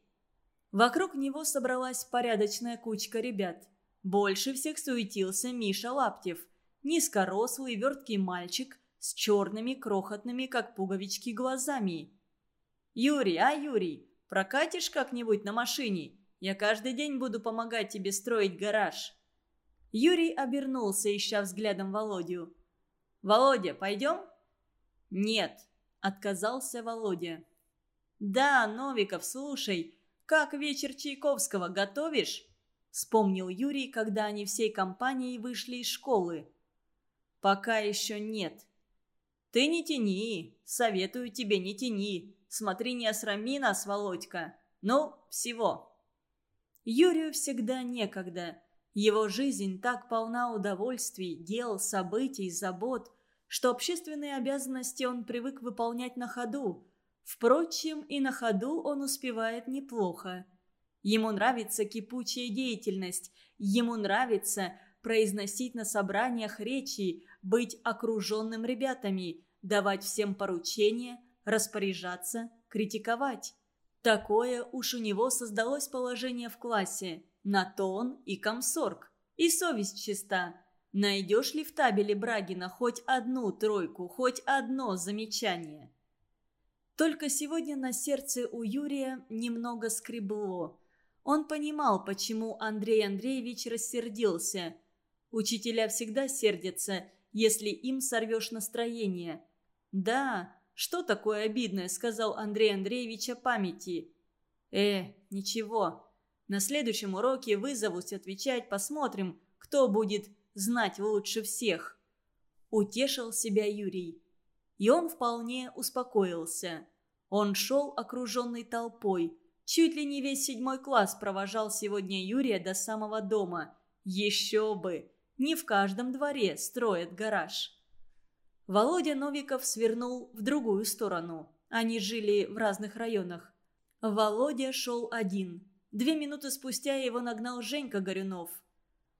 Вокруг него собралась порядочная кучка ребят. Больше всех суетился Миша Лаптев. Низкорослый, верткий мальчик – с черными, крохотными, как пуговички, глазами. «Юрий, а, Юрий, прокатишь как-нибудь на машине? Я каждый день буду помогать тебе строить гараж». Юрий обернулся, ища взглядом Володю. «Володя, пойдем?» «Нет», — отказался Володя. «Да, Новиков, слушай, как вечер Чайковского готовишь?» Вспомнил Юрий, когда они всей компанией вышли из школы. «Пока еще нет», «Ты не тяни, советую тебе не тяни. Смотри, не осрами нас, Володька. Ну, всего». Юрию всегда некогда. Его жизнь так полна удовольствий, дел, событий, забот, что общественные обязанности он привык выполнять на ходу. Впрочем, и на ходу он успевает неплохо. Ему нравится кипучая деятельность, ему нравится произносить на собраниях речи, быть окруженным ребятами, давать всем поручения, распоряжаться, критиковать. Такое уж у него создалось положение в классе. На то он и комсорг. И совесть чиста. Найдешь ли в табеле Брагина хоть одну тройку, хоть одно замечание? Только сегодня на сердце у Юрия немного скребло. Он понимал, почему Андрей Андреевич рассердился. Учителя всегда сердятся, если им сорвешь настроение – «Да, что такое обидное?» – сказал Андрей Андреевич о памяти. «Э, ничего. На следующем уроке вызовусь отвечать, посмотрим, кто будет знать лучше всех». Утешил себя Юрий. И он вполне успокоился. Он шел окруженный толпой. Чуть ли не весь седьмой класс провожал сегодня Юрия до самого дома. Еще бы! Не в каждом дворе строят гараж. Володя Новиков свернул в другую сторону. Они жили в разных районах. Володя шел один. Две минуты спустя его нагнал Женька Горюнов.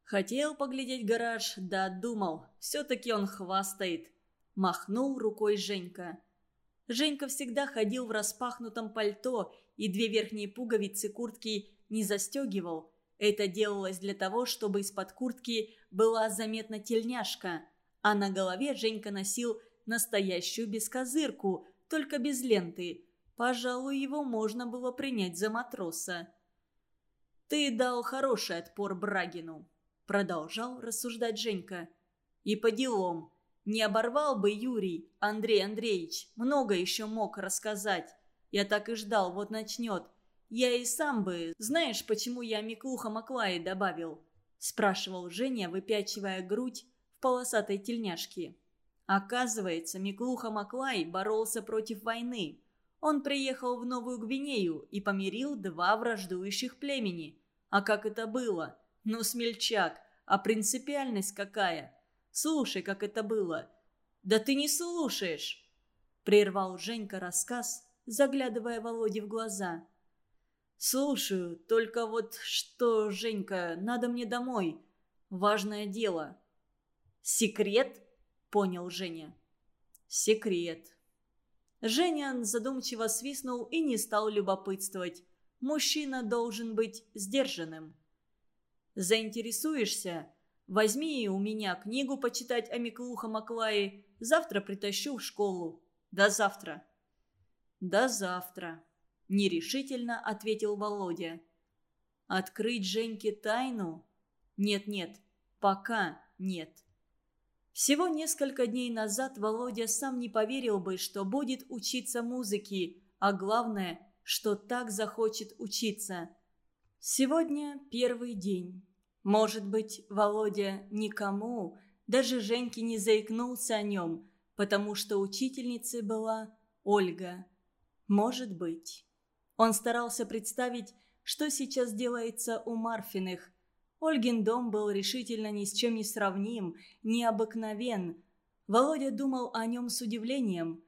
Хотел поглядеть гараж, да думал, все-таки он хвастает. Махнул рукой Женька. Женька всегда ходил в распахнутом пальто и две верхние пуговицы куртки не застегивал. Это делалось для того, чтобы из-под куртки была заметна тельняшка – а на голове Женька носил настоящую бескозырку, только без ленты. Пожалуй, его можно было принять за матроса. «Ты дал хороший отпор Брагину», — продолжал рассуждать Женька. «И по делам. Не оборвал бы Юрий, Андрей Андреевич, много еще мог рассказать. Я так и ждал, вот начнет. Я и сам бы... Знаешь, почему я Миклуха Маклаи добавил?» — спрашивал Женя, выпячивая грудь в полосатой тельняшке. Оказывается, Миклуха Маклай боролся против войны. Он приехал в Новую Гвинею и помирил два враждующих племени. А как это было? Ну, смельчак, а принципиальность какая? Слушай, как это было. Да ты не слушаешь!» Прервал Женька рассказ, заглядывая Володе в глаза. «Слушаю, только вот что, Женька, надо мне домой. Важное дело». «Секрет?» – понял Женя. «Секрет». Женя задумчиво свистнул и не стал любопытствовать. Мужчина должен быть сдержанным. «Заинтересуешься? Возьми у меня книгу почитать о Миклуха Маклае. Завтра притащу в школу. До завтра». «До завтра», – нерешительно ответил Володя. «Открыть Женьке тайну? Нет-нет, пока нет». Всего несколько дней назад Володя сам не поверил бы, что будет учиться музыке, а главное, что так захочет учиться. Сегодня первый день. Может быть, Володя никому, даже Женьке не заикнулся о нем, потому что учительницей была Ольга. Может быть. Он старался представить, что сейчас делается у Марфиных. Ольгин дом был решительно ни с чем не сравним, необыкновен. Володя думал о нем с удивлением.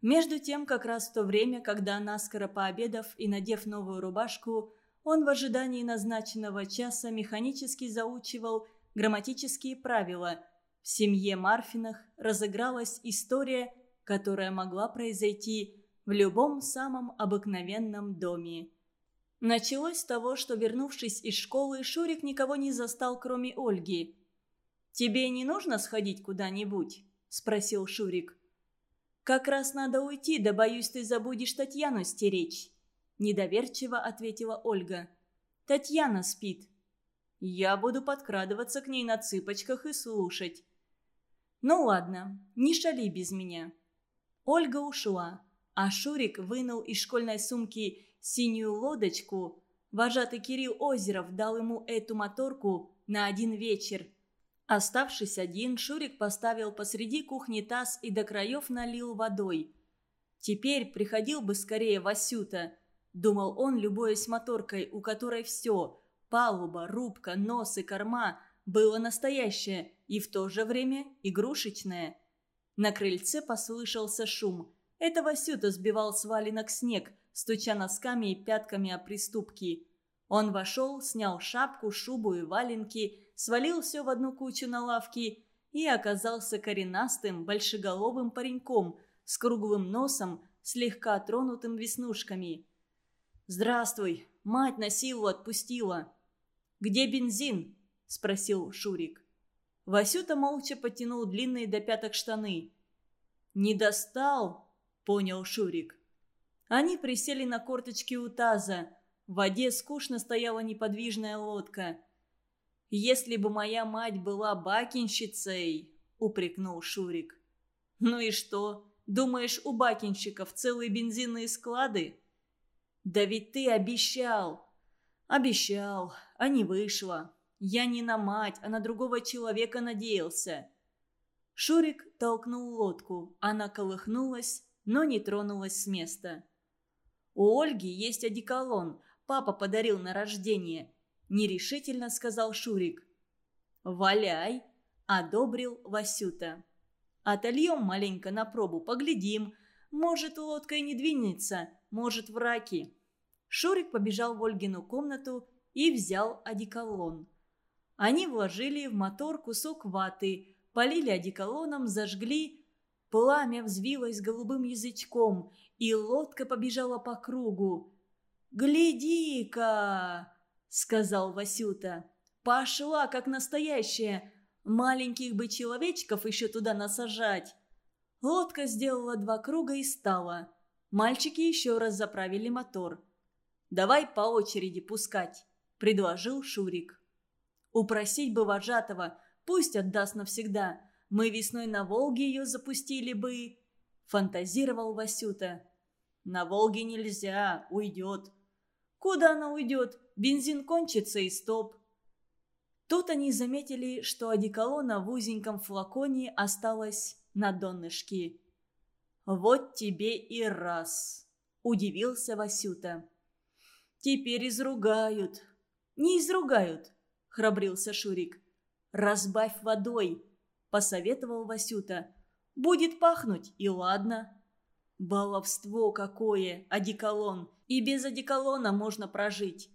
Между тем, как раз в то время, когда, наскоро пообедав и надев новую рубашку, он в ожидании назначенного часа механически заучивал грамматические правила. В семье Марфинах разыгралась история, которая могла произойти в любом самом обыкновенном доме. Началось с того, что, вернувшись из школы, Шурик никого не застал, кроме Ольги. «Тебе не нужно сходить куда-нибудь?» – спросил Шурик. «Как раз надо уйти, да боюсь, ты забудешь Татьяну стеречь», – недоверчиво ответила Ольга. «Татьяна спит». «Я буду подкрадываться к ней на цыпочках и слушать». «Ну ладно, не шали без меня». Ольга ушла, а Шурик вынул из школьной сумки синюю лодочку, вожатый Кирилл Озеров дал ему эту моторку на один вечер. Оставшись один, Шурик поставил посреди кухни таз и до краев налил водой. «Теперь приходил бы скорее Васюта», — думал он, любуясь моторкой, у которой все — палуба, рубка, нос и корма — было настоящее и в то же время игрушечное. На крыльце послышался шум. Это Васюта сбивал с валенок снег — стуча носками и пятками о приступки. Он вошел, снял шапку, шубу и валенки, свалил все в одну кучу на лавке и оказался коренастым, большеголовым пареньком с круглым носом, слегка тронутым веснушками. «Здравствуй, мать на силу отпустила». «Где бензин?» – спросил Шурик. Васюта молча потянул длинные до пяток штаны. «Не достал?» – понял Шурик. Они присели на корточки у таза. В воде скучно стояла неподвижная лодка. «Если бы моя мать была бакинщицей», — упрекнул Шурик. «Ну и что? Думаешь, у бакинщиков целые бензинные склады?» «Да ведь ты обещал!» «Обещал, а не вышло. Я не на мать, а на другого человека надеялся». Шурик толкнул лодку. Она колыхнулась, но не тронулась с места. «У Ольги есть одеколон. Папа подарил на рождение», – нерешительно сказал Шурик. «Валяй», – одобрил Васюта. «Отольем маленько на пробу, поглядим. Может, лодка и не двинется, может, в раке». Шурик побежал в Ольгину комнату и взял одеколон. Они вложили в мотор кусок ваты, полили одеколоном, зажгли. Пламя взвилось голубым язычком – и лодка побежала по кругу. «Гляди-ка!» — сказал Васюта. «Пошла, как настоящая. Маленьких бы человечков еще туда насажать». Лодка сделала два круга и стала. Мальчики еще раз заправили мотор. «Давай по очереди пускать», — предложил Шурик. «Упросить бы вожатого, пусть отдаст навсегда. Мы весной на Волге ее запустили бы». – фантазировал Васюта. «На Волге нельзя, уйдет». «Куда она уйдет? Бензин кончится и стоп». Тут они заметили, что одеколона в узеньком флаконе осталось на донышке. «Вот тебе и раз», – удивился Васюта. «Теперь изругают». «Не изругают», – храбрился Шурик. «Разбавь водой», – посоветовал Васюта. Будет пахнуть, и ладно. Баловство какое, одеколон. И без одеколона можно прожить.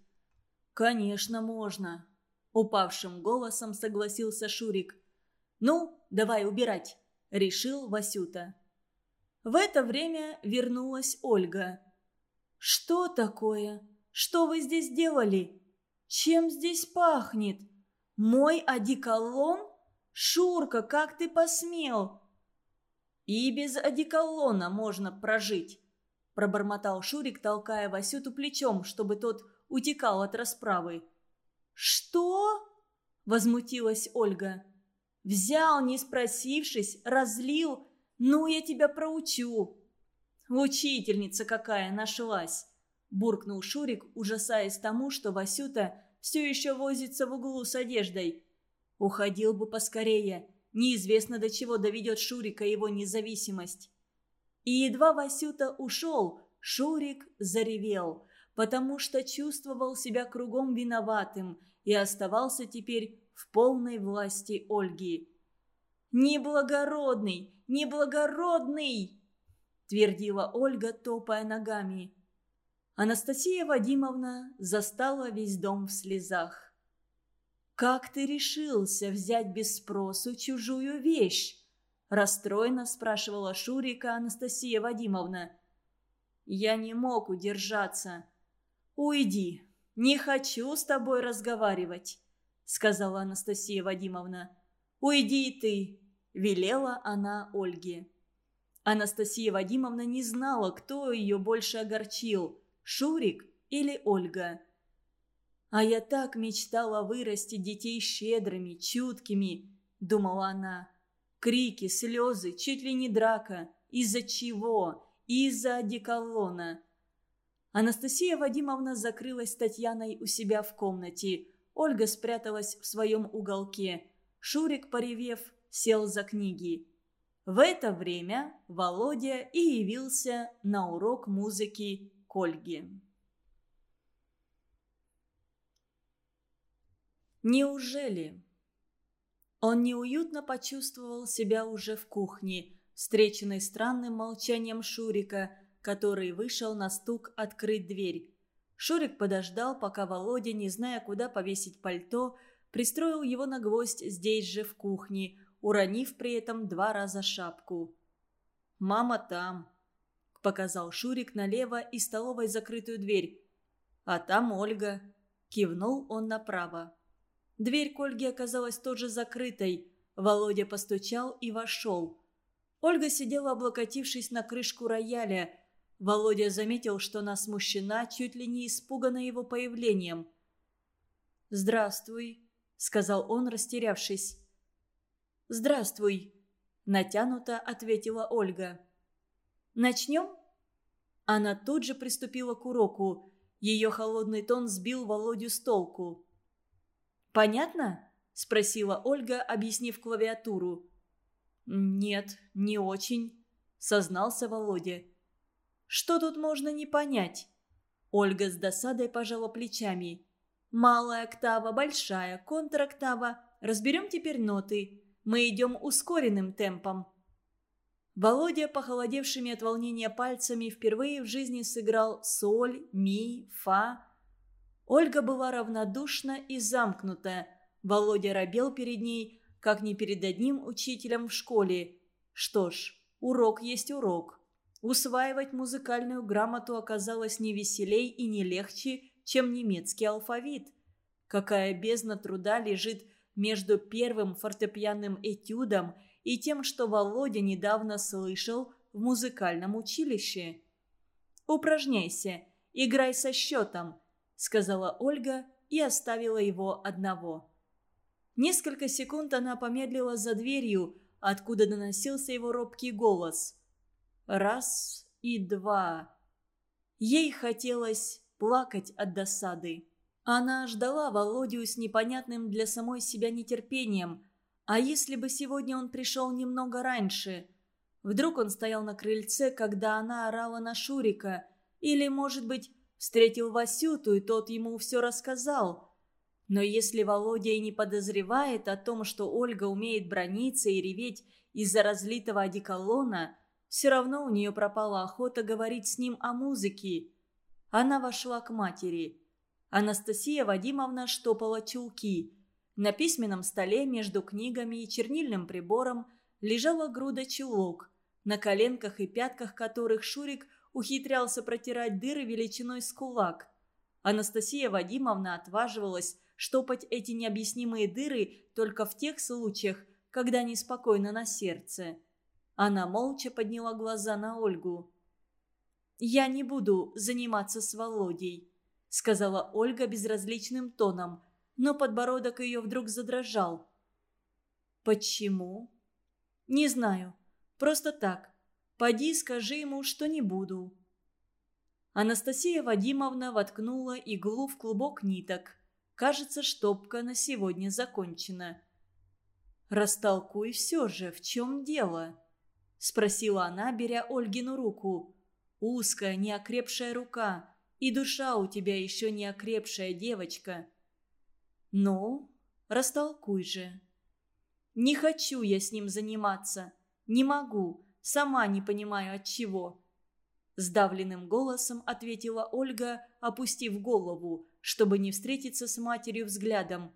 Конечно, можно. Упавшим голосом согласился Шурик. Ну, давай убирать, решил Васюта. В это время вернулась Ольга. «Что такое? Что вы здесь делали? Чем здесь пахнет? Мой одеколон? Шурка, как ты посмел? «И без одеколона можно прожить», – пробормотал Шурик, толкая Васюту плечом, чтобы тот утекал от расправы. «Что?» – возмутилась Ольга. «Взял, не спросившись, разлил. Ну, я тебя проучу». «Учительница какая нашлась!» – буркнул Шурик, ужасаясь тому, что Васюта все еще возится в углу с одеждой. «Уходил бы поскорее. Неизвестно, до чего доведет Шурика его независимость. И едва Васюта ушел, Шурик заревел, потому что чувствовал себя кругом виноватым, и оставался теперь в полной власти Ольги. «Неблагородный! Неблагородный!» – твердила Ольга, топая ногами. Анастасия Вадимовна застала весь дом в слезах. «Как ты решился взять без спросу чужую вещь?» – расстроенно спрашивала Шурика Анастасия Вадимовна. «Я не мог удержаться. Уйди, не хочу с тобой разговаривать», – сказала Анастасия Вадимовна. «Уйди ты», – велела она Ольге. Анастасия Вадимовна не знала, кто ее больше огорчил – Шурик или Ольга. «А я так мечтала вырасти детей щедрыми, чуткими», – думала она. Крики, слезы, чуть ли не драка. Из-за чего? Из-за одеколона. Анастасия Вадимовна закрылась с Татьяной у себя в комнате. Ольга спряталась в своем уголке. Шурик, поревев, сел за книги. В это время Володя и явился на урок музыки к Ольге. Неужели? Он неуютно почувствовал себя уже в кухне, встреченный странным молчанием Шурика, который вышел на стук открыть дверь. Шурик подождал, пока Володя, не зная, куда повесить пальто, пристроил его на гвоздь здесь же в кухне, уронив при этом два раза шапку. «Мама там», — показал Шурик налево и столовой закрытую дверь. «А там Ольга», — кивнул он направо. Дверь к Ольге оказалась тоже закрытой. Володя постучал и вошел. Ольга сидела, облокотившись на крышку рояля. Володя заметил, что она смущена, чуть ли не испугана его появлением. «Здравствуй», сказал он, растерявшись. «Здравствуй», – натянуто ответила Ольга. «Начнем?» Она тут же приступила к уроку. Ее холодный тон сбил Володю с толку. «Понятно?» – спросила Ольга, объяснив клавиатуру. «Нет, не очень», – сознался Володя. «Что тут можно не понять?» Ольга с досадой пожала плечами. Малая октава, большая, контроктава. Разберем теперь ноты. Мы идем ускоренным темпом. Володя, похолодевшими от волнения пальцами, впервые в жизни сыграл соль, ми, фа. Ольга была равнодушна и замкнута. Володя робел перед ней, как ни перед одним учителем в школе. Что ж, урок есть урок. Усваивать музыкальную грамоту оказалось не веселей и не легче, чем немецкий алфавит. Какая бездна труда лежит между первым фортепианным этюдом и тем, что Володя недавно слышал в музыкальном училище. «Упражняйся, играй со счетом», — сказала Ольга и оставила его одного. Несколько секунд она помедлила за дверью, откуда доносился его робкий голос. Раз и два. Ей хотелось плакать от досады. Она ждала Володю с непонятным для самой себя нетерпением. А если бы сегодня он пришел немного раньше? Вдруг он стоял на крыльце, когда она орала на Шурика. Или, может быть, встретил Васюту, и тот ему все рассказал. Но если Володя и не подозревает о том, что Ольга умеет брониться и реветь из-за разлитого одеколона, все равно у нее пропала охота говорить с ним о музыке. Она вошла к матери. Анастасия Вадимовна штопала чулки. На письменном столе между книгами и чернильным прибором лежала груда чулок, на коленках и пятках которых Шурик ухитрялся протирать дыры величиной с кулак. Анастасия Вадимовна отваживалась штопать эти необъяснимые дыры только в тех случаях, когда неспокойно на сердце. Она молча подняла глаза на Ольгу. «Я не буду заниматься с Володей», — сказала Ольга безразличным тоном, но подбородок ее вдруг задрожал. «Почему?» «Не знаю. Просто так. Поди скажи ему, что не буду». Анастасия Вадимовна воткнула иглу в клубок ниток. Кажется, штопка на сегодня закончена. «Растолкуй все же, в чем дело?» – спросила она, беря Ольгину руку. Узкая, неокрепшая рука. И душа у тебя еще не окрепшая, девочка. «Ну, растолкуй же». «Не хочу я с ним заниматься. Не могу. Сама не понимаю, от чего». Сдавленным голосом ответила Ольга, опустив голову, чтобы не встретиться с матерью взглядом.